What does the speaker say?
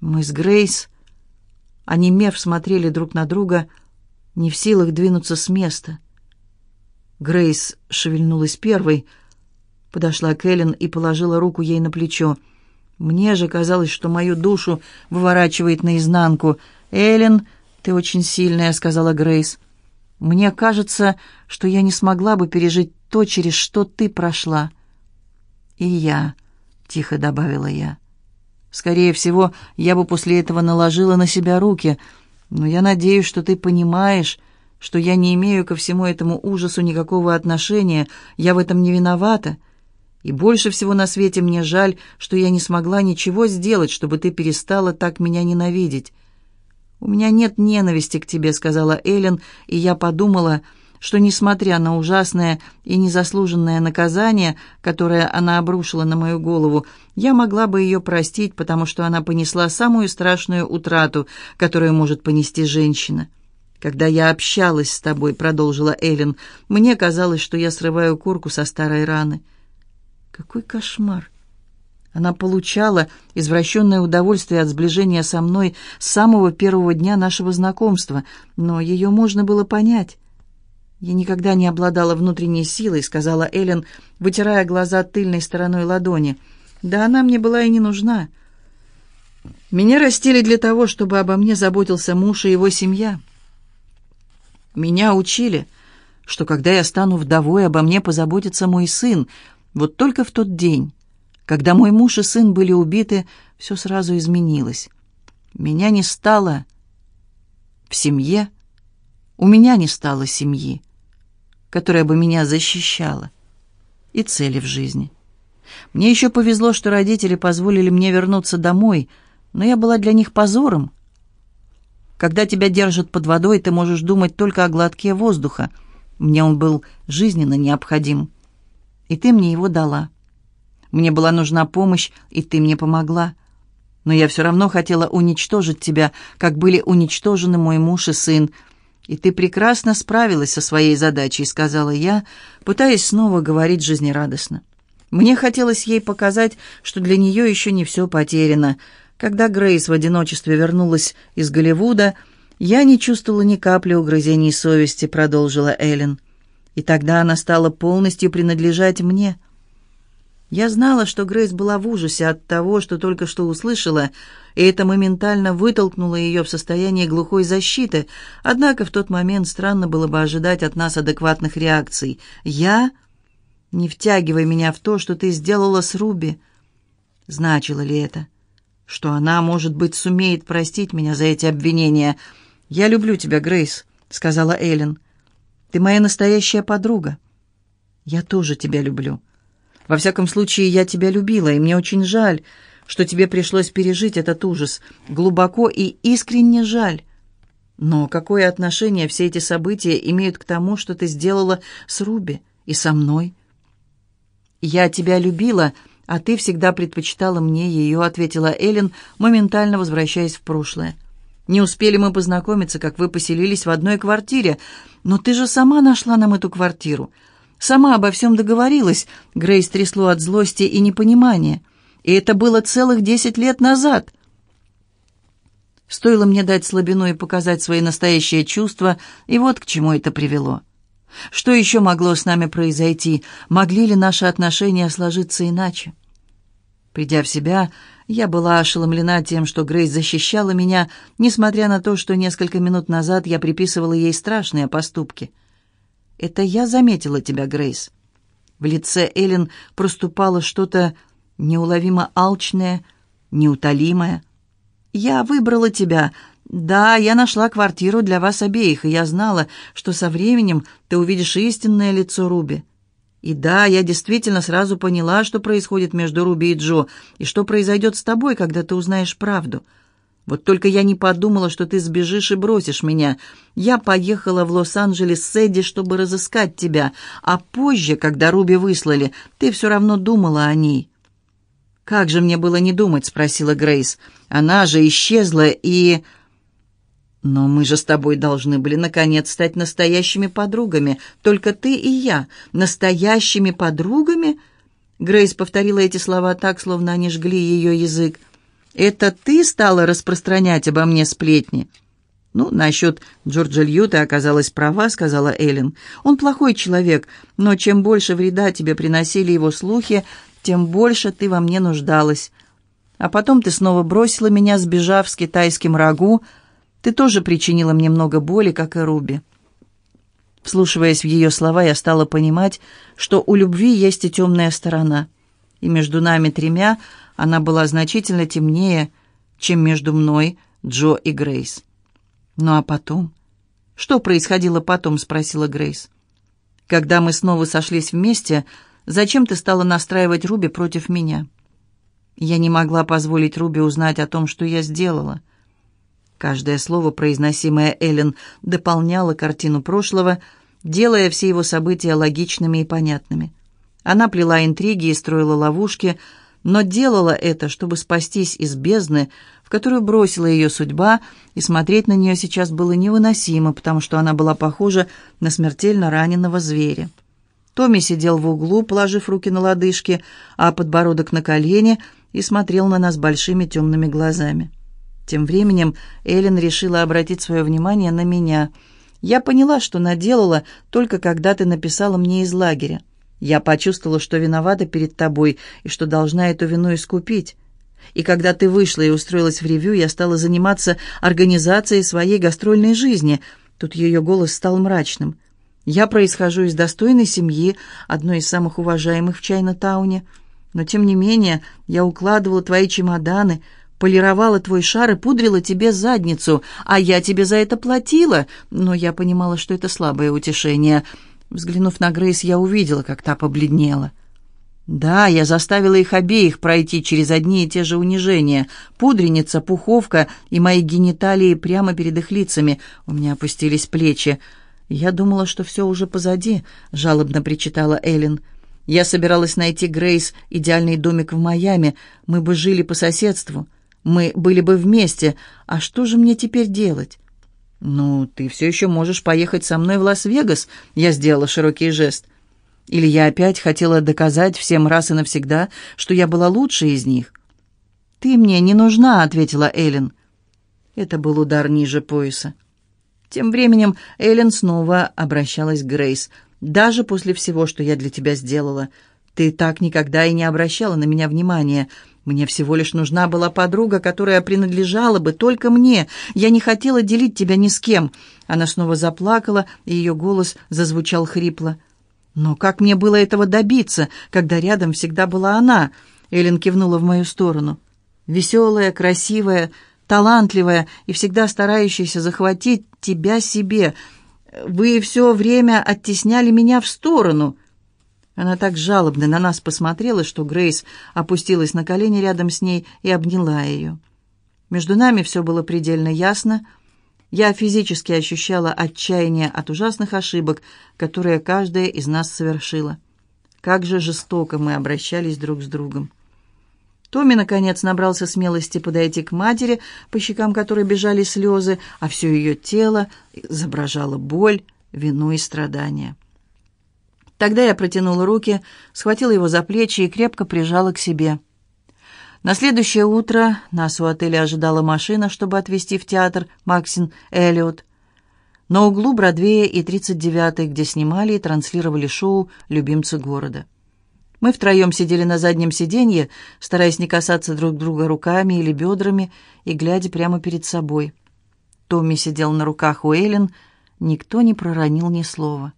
Мы с Грейс, онемев, смотрели друг на друга, не в силах двинуться с места. Грейс шевельнулась первой, подошла к Эллен и положила руку ей на плечо. Мне же казалось, что мою душу выворачивает наизнанку. «Эллен, ты очень сильная», — сказала Грейс. «Мне кажется, что я не смогла бы пережить то, через что ты прошла». «И я», — тихо добавила я. «Скорее всего, я бы после этого наложила на себя руки, но я надеюсь, что ты понимаешь, что я не имею ко всему этому ужасу никакого отношения, я в этом не виновата. И больше всего на свете мне жаль, что я не смогла ничего сделать, чтобы ты перестала так меня ненавидеть». «У меня нет ненависти к тебе», — сказала Эллен, и я подумала, что, несмотря на ужасное и незаслуженное наказание, которое она обрушила на мою голову, я могла бы ее простить, потому что она понесла самую страшную утрату, которую может понести женщина. «Когда я общалась с тобой», — продолжила Эллен, — «мне казалось, что я срываю курку со старой раны». «Какой кошмар!» Она получала извращенное удовольствие от сближения со мной с самого первого дня нашего знакомства, но ее можно было понять. «Я никогда не обладала внутренней силой», — сказала Эллен, вытирая глаза тыльной стороной ладони. «Да она мне была и не нужна. Меня растили для того, чтобы обо мне заботился муж и его семья. Меня учили, что когда я стану вдовой, обо мне позаботится мой сын. Вот только в тот день, когда мой муж и сын были убиты, все сразу изменилось. Меня не стало в семье, у меня не стало семьи, которая бы меня защищала, и цели в жизни. Мне еще повезло, что родители позволили мне вернуться домой, но я была для них позором. Когда тебя держат под водой, ты можешь думать только о глотке воздуха. Мне он был жизненно необходим, и ты мне его дала. Мне была нужна помощь, и ты мне помогла. Но я все равно хотела уничтожить тебя, как были уничтожены мой муж и сын. И ты прекрасно справилась со своей задачей, сказала я, пытаясь снова говорить жизнерадостно. Мне хотелось ей показать, что для нее еще не все потеряно. Когда Грейс в одиночестве вернулась из Голливуда, я не чувствовала ни капли угрызений совести, продолжила Эллен. И тогда она стала полностью принадлежать мне. Я знала, что Грейс была в ужасе от того, что только что услышала, и это моментально вытолкнуло ее в состояние глухой защиты. Однако в тот момент странно было бы ожидать от нас адекватных реакций. «Я? Не втягивай меня в то, что ты сделала с Руби». Значило ли это? Что она, может быть, сумеет простить меня за эти обвинения? «Я люблю тебя, Грейс», — сказала Эллен. «Ты моя настоящая подруга». «Я тоже тебя люблю». Во всяком случае, я тебя любила, и мне очень жаль, что тебе пришлось пережить этот ужас. Глубоко и искренне жаль. Но какое отношение все эти события имеют к тому, что ты сделала с Руби и со мной? Я тебя любила, а ты всегда предпочитала мне ее, ответила Эллен, моментально возвращаясь в прошлое. Не успели мы познакомиться, как вы поселились в одной квартире, но ты же сама нашла нам эту квартиру. Сама обо всем договорилась. Грейс трясло от злости и непонимания. И это было целых десять лет назад. Стоило мне дать слабину и показать свои настоящие чувства, и вот к чему это привело. Что еще могло с нами произойти? Могли ли наши отношения сложиться иначе? Придя в себя, я была ошеломлена тем, что Грейс защищала меня, несмотря на то, что несколько минут назад я приписывала ей страшные поступки — «Это я заметила тебя, Грейс». В лице Эллен проступало что-то неуловимо алчное, неутолимое. «Я выбрала тебя. Да, я нашла квартиру для вас обеих, и я знала, что со временем ты увидишь истинное лицо Руби. И да, я действительно сразу поняла, что происходит между Руби и Джо, и что произойдет с тобой, когда ты узнаешь правду». Вот только я не подумала, что ты сбежишь и бросишь меня. Я поехала в Лос-Анджелес с Эдди, чтобы разыскать тебя, а позже, когда Руби выслали, ты все равно думала о ней». «Как же мне было не думать?» — спросила Грейс. «Она же исчезла и...» «Но мы же с тобой должны были, наконец, стать настоящими подругами. Только ты и я. Настоящими подругами?» Грейс повторила эти слова так, словно они жгли ее язык. Это ты стала распространять обо мне сплетни?» «Ну, насчет Джорджа Льюта оказалась права», — сказала Эллен. «Он плохой человек, но чем больше вреда тебе приносили его слухи, тем больше ты во мне нуждалась. А потом ты снова бросила меня, сбежав с китайским рагу. Ты тоже причинила мне много боли, как и Руби». Вслушиваясь в ее слова, я стала понимать, что у любви есть и темная сторона. И между нами тремя она была значительно темнее, чем между мной, Джо и Грейс. «Ну а потом?» «Что происходило потом?» — спросила Грейс. «Когда мы снова сошлись вместе, зачем ты стала настраивать Руби против меня?» Я не могла позволить Руби узнать о том, что я сделала. Каждое слово, произносимое Эллен, дополняло картину прошлого, делая все его события логичными и понятными. Она плела интриги и строила ловушки, но делала это, чтобы спастись из бездны, в которую бросила ее судьба, и смотреть на нее сейчас было невыносимо, потому что она была похожа на смертельно раненого зверя. Томми сидел в углу, положив руки на лодыжки, а подбородок на колени, и смотрел на нас большими темными глазами. Тем временем Эллен решила обратить свое внимание на меня. «Я поняла, что наделала, только когда ты написала мне из лагеря. Я почувствовала, что виновата перед тобой и что должна эту вину искупить. И когда ты вышла и устроилась в ревью, я стала заниматься организацией своей гастрольной жизни. Тут ее голос стал мрачным. Я происхожу из достойной семьи, одной из самых уважаемых в Чайна-тауне. Но, тем не менее, я укладывала твои чемоданы, полировала твой шар и пудрила тебе задницу, а я тебе за это платила, но я понимала, что это слабое утешение. Взглянув на Грейс, я увидела, как та побледнела. Да, я заставила их обеих пройти через одни и те же унижения. Пудреница, пуховка и мои гениталии прямо перед их лицами. У меня опустились плечи. «Я думала, что все уже позади», — жалобно причитала Эллен. «Я собиралась найти Грейс идеальный домик в Майами. Мы бы жили по соседству. Мы были бы вместе. А что же мне теперь делать?» «Ну, ты все еще можешь поехать со мной в Лас-Вегас», — я сделала широкий жест. Или я опять хотела доказать всем раз и навсегда, что я была лучшей из них? «Ты мне не нужна», — ответила Эллен. Это был удар ниже пояса. Тем временем Эллен снова обращалась к Грейс. «Даже после всего, что я для тебя сделала, ты так никогда и не обращала на меня внимания. Мне всего лишь нужна была подруга, которая принадлежала бы только мне. Я не хотела делить тебя ни с кем». Она снова заплакала, и ее голос зазвучал хрипло. «Но как мне было этого добиться, когда рядом всегда была она?» Эллен кивнула в мою сторону. «Веселая, красивая, талантливая и всегда старающаяся захватить тебя себе. Вы все время оттесняли меня в сторону». Она так жалобно на нас посмотрела, что Грейс опустилась на колени рядом с ней и обняла ее. Между нами все было предельно ясно — я физически ощущала отчаяние от ужасных ошибок, которые каждая из нас совершила. Как же жестоко мы обращались друг с другом. Томми, наконец, набрался смелости подойти к матери, по щекам которой бежали слезы, а все ее тело изображало боль, вину и страдания. Тогда я протянула руки, схватила его за плечи и крепко прижала к себе. На следующее утро нас у отеля ожидала машина, чтобы отвезти в театр Максин Эллиот. На углу Бродвея и 39-й, где снимали и транслировали шоу «Любимцы города». Мы втроем сидели на заднем сиденье, стараясь не касаться друг друга руками или бедрами и глядя прямо перед собой. Томми сидел на руках у Эллен, никто не проронил ни слова.